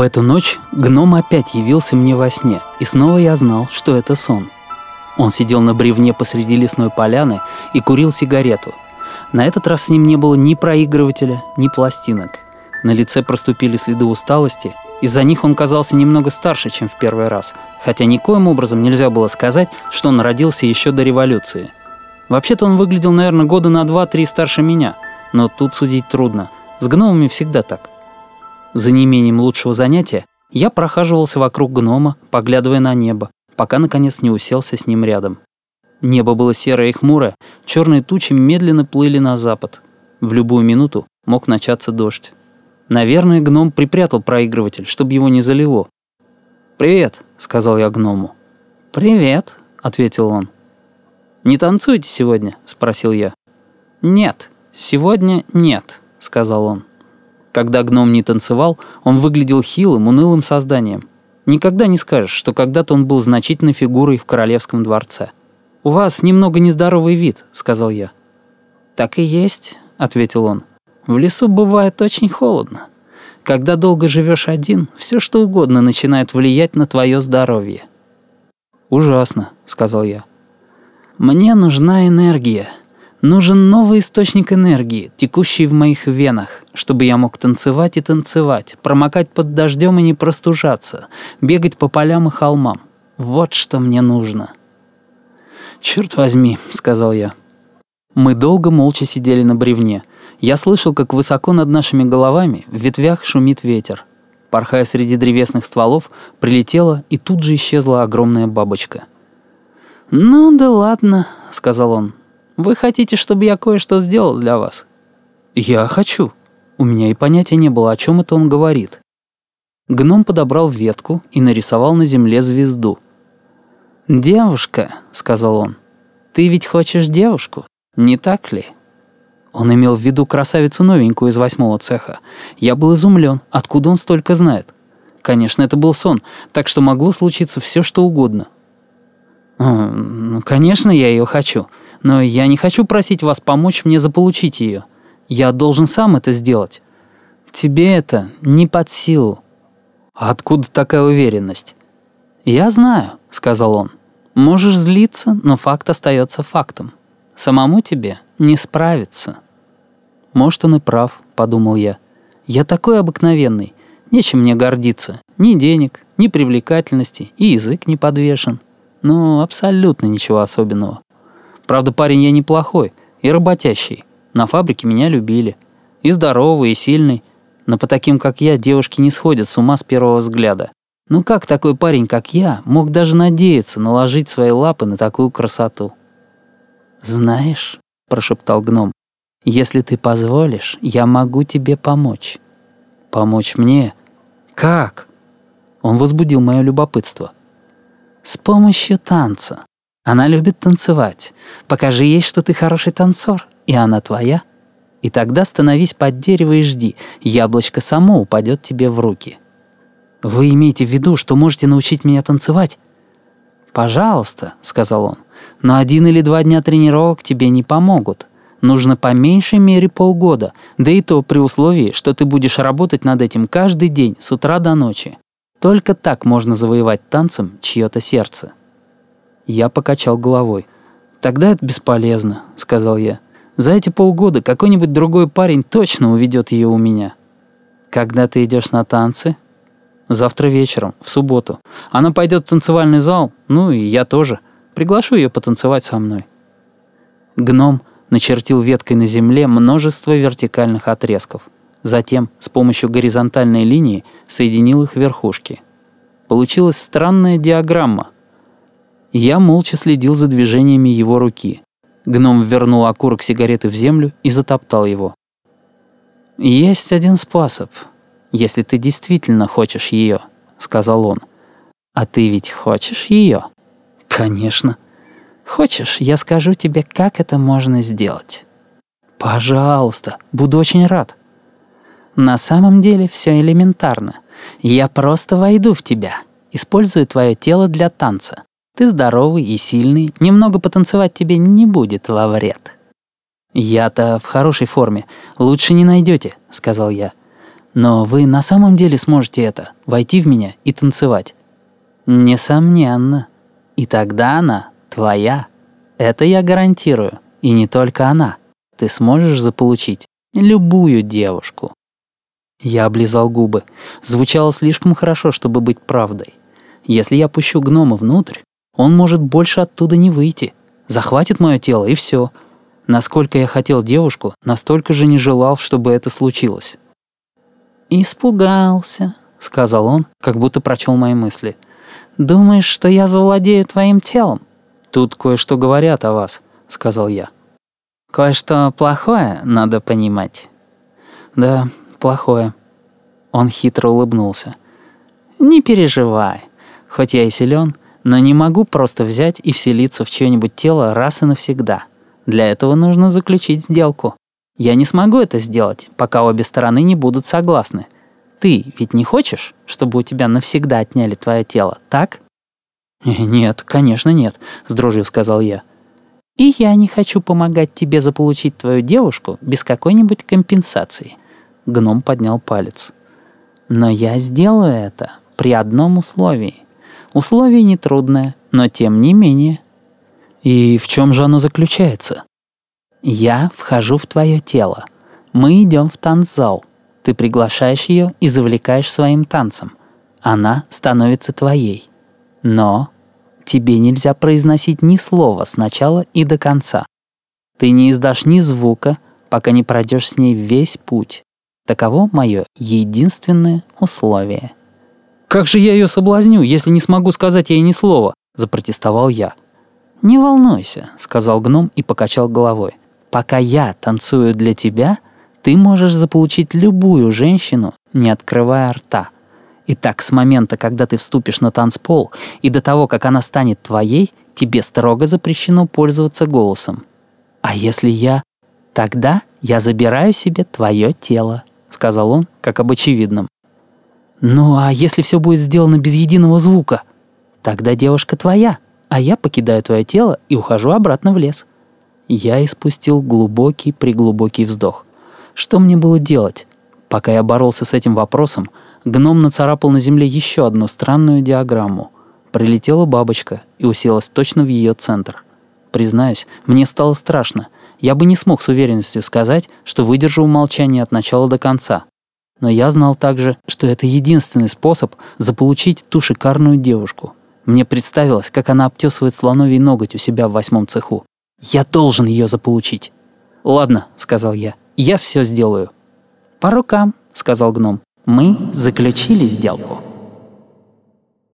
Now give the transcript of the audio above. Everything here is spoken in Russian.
В эту ночь гном опять явился мне во сне, и снова я знал, что это сон. Он сидел на бревне посреди лесной поляны и курил сигарету. На этот раз с ним не было ни проигрывателя, ни пластинок. На лице проступили следы усталости, из-за них он казался немного старше, чем в первый раз, хотя никоим образом нельзя было сказать, что он родился еще до революции. Вообще-то он выглядел, наверное, года на два-три старше меня, но тут судить трудно. С гномами всегда так. За неимением лучшего занятия я прохаживался вокруг гнома, поглядывая на небо, пока, наконец, не уселся с ним рядом. Небо было серое и хмурое, черные тучи медленно плыли на запад. В любую минуту мог начаться дождь. Наверное, гном припрятал проигрыватель, чтобы его не залило. «Привет», — сказал я гному. «Привет», — ответил он. «Не танцуете сегодня?» — спросил я. «Нет, сегодня нет», — сказал он. Когда гном не танцевал, он выглядел хилым, унылым созданием. Никогда не скажешь, что когда-то он был значительной фигурой в королевском дворце. «У вас немного нездоровый вид», — сказал я. «Так и есть», — ответил он. «В лесу бывает очень холодно. Когда долго живешь один, все что угодно начинает влиять на твое здоровье». «Ужасно», — сказал я. «Мне нужна энергия», Нужен новый источник энергии, текущий в моих венах, чтобы я мог танцевать и танцевать, промокать под дождем и не простужаться, бегать по полям и холмам. Вот что мне нужно. «Черт возьми», — сказал я. Мы долго молча сидели на бревне. Я слышал, как высоко над нашими головами в ветвях шумит ветер. Порхая среди древесных стволов, прилетела и тут же исчезла огромная бабочка. «Ну да ладно», — сказал он. Вы хотите, чтобы я кое-что сделал для вас?» «Я хочу». У меня и понятия не было, о чем это он говорит. Гном подобрал ветку и нарисовал на земле звезду. «Девушка», — сказал он, — «ты ведь хочешь девушку, не так ли?» Он имел в виду красавицу новенькую из восьмого цеха. Я был изумлен, откуда он столько знает. Конечно, это был сон, так что могло случиться все, что угодно. «Ну, конечно, я ее хочу но я не хочу просить вас помочь мне заполучить ее. Я должен сам это сделать. Тебе это не под силу». Откуда такая уверенность? «Я знаю», — сказал он. «Можешь злиться, но факт остается фактом. Самому тебе не справиться». «Может, он и прав», — подумал я. «Я такой обыкновенный. Нечем мне гордиться. Ни денег, ни привлекательности, и язык не подвешен. Ну, абсолютно ничего особенного. Правда, парень я неплохой и работящий. На фабрике меня любили. И здоровый, и сильный. Но по таким, как я, девушки не сходят с ума с первого взгляда. Ну как такой парень, как я, мог даже надеяться наложить свои лапы на такую красоту? «Знаешь», — прошептал гном, — «если ты позволишь, я могу тебе помочь». «Помочь мне? Как?» Он возбудил мое любопытство. «С помощью танца. Она любит танцевать. Покажи ей, что ты хороший танцор, и она твоя. И тогда становись под дерево и жди, яблочко само упадет тебе в руки. Вы имеете в виду, что можете научить меня танцевать? «Пожалуйста», — сказал он, — «но один или два дня тренировок тебе не помогут. Нужно по меньшей мере полгода, да и то при условии, что ты будешь работать над этим каждый день с утра до ночи. Только так можно завоевать танцем чье-то сердце». Я покачал головой. «Тогда это бесполезно», — сказал я. «За эти полгода какой-нибудь другой парень точно уведет ее у меня». «Когда ты идешь на танцы?» «Завтра вечером, в субботу. Она пойдет в танцевальный зал, ну и я тоже. Приглашу ее потанцевать со мной». Гном начертил веткой на земле множество вертикальных отрезков. Затем с помощью горизонтальной линии соединил их верхушки. Получилась странная диаграмма — я молча следил за движениями его руки. Гном вернул окурок сигареты в землю и затоптал его. «Есть один способ, если ты действительно хочешь ее», — сказал он. «А ты ведь хочешь ее?» «Конечно». «Хочешь, я скажу тебе, как это можно сделать?» «Пожалуйста, буду очень рад». «На самом деле все элементарно. Я просто войду в тебя, использую твое тело для танца. Ты здоровый и сильный, немного потанцевать тебе не будет во вред». «Я-то в хорошей форме. Лучше не найдете», — сказал я. Но вы на самом деле сможете это, войти в меня и танцевать. Несомненно. И тогда она твоя. Это я гарантирую. И не только она. Ты сможешь заполучить любую девушку. Я облизал губы. Звучало слишком хорошо, чтобы быть правдой. Если я пущу гнома внутрь, он может больше оттуда не выйти. Захватит мое тело, и все. Насколько я хотел девушку, настолько же не желал, чтобы это случилось. «Испугался», — сказал он, как будто прочел мои мысли. «Думаешь, что я завладею твоим телом?» «Тут кое-что говорят о вас», — сказал я. «Кое-что плохое, надо понимать». «Да, плохое». Он хитро улыбнулся. «Не переживай. Хоть я и силен, но не могу просто взять и вселиться в чье-нибудь тело раз и навсегда. Для этого нужно заключить сделку. Я не смогу это сделать, пока обе стороны не будут согласны. Ты ведь не хочешь, чтобы у тебя навсегда отняли твое тело, так? «Нет, конечно нет», — с дрожью сказал я. «И я не хочу помогать тебе заполучить твою девушку без какой-нибудь компенсации». Гном поднял палец. «Но я сделаю это при одном условии. Условие нетрудное, но тем не менее». «И в чем же оно заключается?» Я вхожу в твое тело. Мы идем в танцзал. Ты приглашаешь ее и завлекаешь своим танцем. Она становится твоей. Но тебе нельзя произносить ни слова с начала и до конца. Ты не издашь ни звука, пока не пройдешь с ней весь путь. Таково мое единственное условие. «Как же я ее соблазню, если не смогу сказать ей ни слова?» – запротестовал я. «Не волнуйся», – сказал гном и покачал головой. Пока я танцую для тебя, ты можешь заполучить любую женщину, не открывая рта. И так с момента, когда ты вступишь на танцпол, и до того, как она станет твоей, тебе строго запрещено пользоваться голосом. А если я... Тогда я забираю себе твое тело, сказал он, как об очевидном. Ну а если все будет сделано без единого звука? Тогда девушка твоя, а я покидаю твое тело и ухожу обратно в лес. Я испустил глубокий-преглубокий вздох. Что мне было делать? Пока я боролся с этим вопросом, гном нацарапал на земле еще одну странную диаграмму. Прилетела бабочка и уселась точно в ее центр. Признаюсь, мне стало страшно. Я бы не смог с уверенностью сказать, что выдержу умолчание от начала до конца. Но я знал также, что это единственный способ заполучить ту шикарную девушку. Мне представилось, как она обтесывает слоновий ноготь у себя в восьмом цеху. Я должен ее заполучить. «Ладно», — сказал я, — «я все сделаю». «По рукам», — сказал гном. «Мы заключили сделку».